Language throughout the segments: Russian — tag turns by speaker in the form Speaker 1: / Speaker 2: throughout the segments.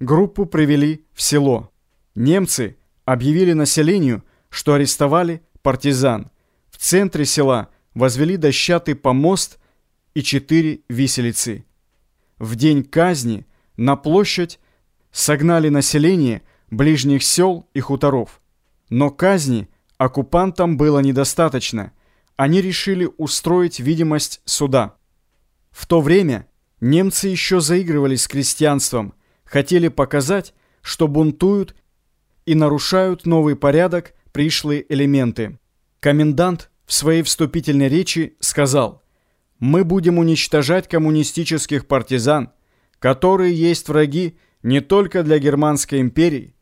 Speaker 1: Группу привели в село. Немцы объявили населению, что арестовали партизан. В центре села возвели дощатый помост и четыре виселицы. В день казни на площадь согнали население ближних сел и хуторов. Но казни оккупантам было недостаточно. Они решили устроить видимость суда. В то время немцы еще заигрывали с крестьянством, хотели показать, что бунтуют и нарушают новый порядок пришлые элементы. Комендант в своей вступительной речи сказал «Мы будем уничтожать коммунистических партизан, которые есть враги не только для Германской империи,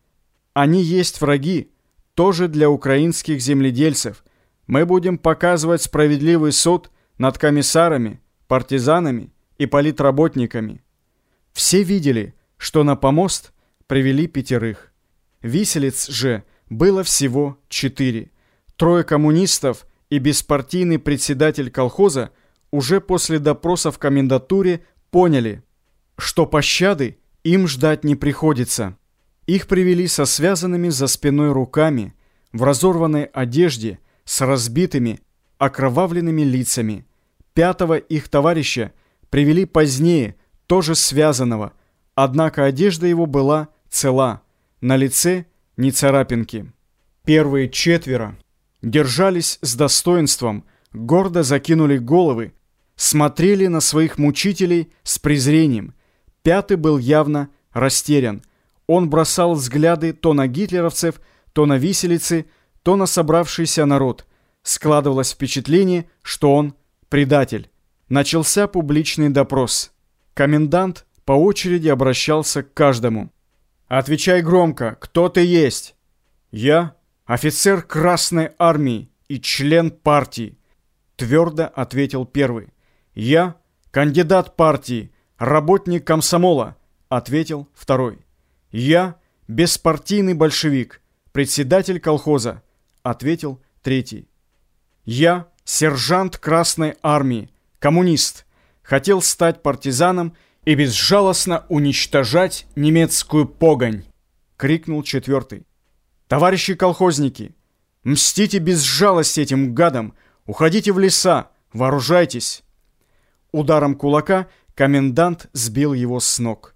Speaker 1: они есть враги тоже для украинских земледельцев. Мы будем показывать справедливый суд над комиссарами, партизанами и политработниками». Все видели, что на помост привели пятерых. Виселиц же было всего четыре. Трое коммунистов и беспартийный председатель колхоза уже после допроса в комендатуре поняли, что пощады им ждать не приходится. Их привели со связанными за спиной руками, в разорванной одежде, с разбитыми, окровавленными лицами. Пятого их товарища привели позднее, тоже связанного, однако одежда его была цела, на лице ни царапинки. Первые четверо держались с достоинством, гордо закинули головы, смотрели на своих мучителей с презрением. Пятый был явно растерян. Он бросал взгляды то на гитлеровцев, то на виселицы, то на собравшийся народ. Складывалось впечатление, что он предатель. Начался публичный допрос. Комендант по очереди обращался к каждому. «Отвечай громко, кто ты есть?» «Я офицер Красной Армии и член партии», твердо ответил первый. «Я кандидат партии, работник комсомола», ответил второй. «Я беспартийный большевик, председатель колхоза», ответил третий. «Я сержант Красной Армии, коммунист, хотел стать партизаном и безжалостно уничтожать немецкую погонь!» — крикнул четвертый. «Товарищи колхозники, мстите без жалости этим гадам, уходите в леса, вооружайтесь!» Ударом кулака комендант сбил его с ног.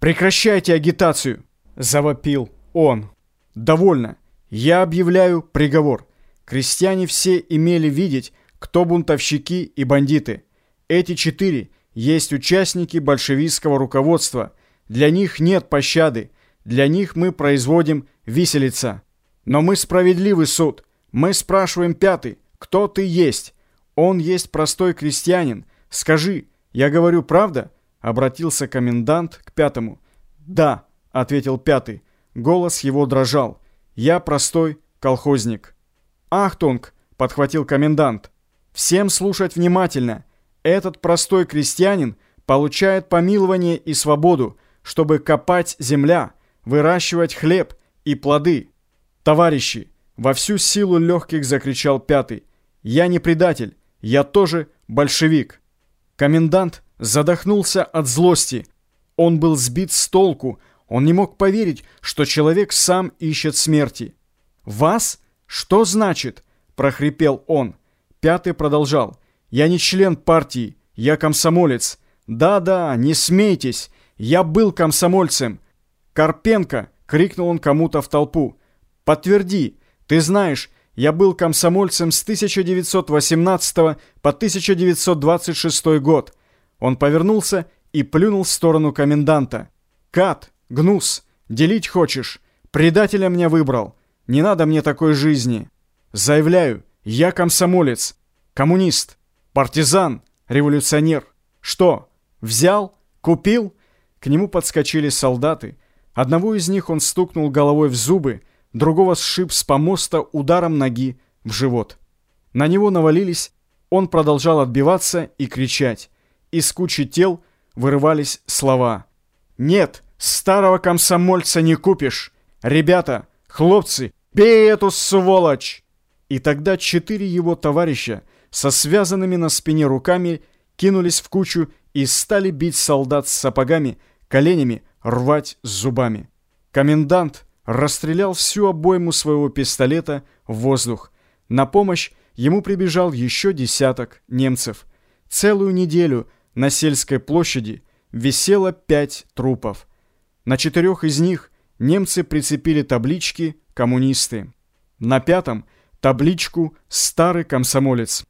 Speaker 1: «Прекращайте агитацию!» — завопил он. «Довольно! Я объявляю приговор. Крестьяне все имели видеть, кто бунтовщики и бандиты. Эти четыре — есть участники большевистского руководства. Для них нет пощады. Для них мы производим виселица. Но мы справедливый суд. Мы спрашиваем пятый, кто ты есть? Он есть простой крестьянин. Скажи, я говорю правда? Обратился комендант к пятому. Да, ответил пятый. Голос его дрожал. Я простой колхозник. Ахтунг, подхватил комендант. Всем слушать внимательно. Этот простой крестьянин получает помилование и свободу, чтобы копать земля, выращивать хлеб и плоды. Товарищи, во всю силу легких закричал пятый. Я не предатель, я тоже большевик. Комендант задохнулся от злости. Он был сбит с толку, он не мог поверить, что человек сам ищет смерти. «Вас? Что значит?» – прохрипел он. Пятый продолжал. Я не член партии, я комсомолец. Да-да, не смейтесь, я был комсомольцем. Карпенко, крикнул он кому-то в толпу. Подтверди, ты знаешь, я был комсомольцем с 1918 по 1926 год. Он повернулся и плюнул в сторону коменданта. Кат, гнус, делить хочешь? Предателя мне выбрал. Не надо мне такой жизни. Заявляю, я комсомолец, коммунист. Партизан, революционер. Что, взял? Купил? К нему подскочили солдаты. Одного из них он стукнул головой в зубы, другого сшиб с помоста ударом ноги в живот. На него навалились, он продолжал отбиваться и кричать. Из кучи тел вырывались слова. «Нет, старого комсомольца не купишь! Ребята, хлопцы, бей эту сволочь!» И тогда четыре его товарища со связанными на спине руками кинулись в кучу и стали бить солдат с сапогами, коленями, рвать зубами. Комендант расстрелял всю обойму своего пистолета в воздух. На помощь ему прибежал еще десяток немцев. Целую неделю на сельской площади висело пять трупов. На четырех из них немцы прицепили таблички «Коммунисты». На пятом – табличку «Старый комсомолец».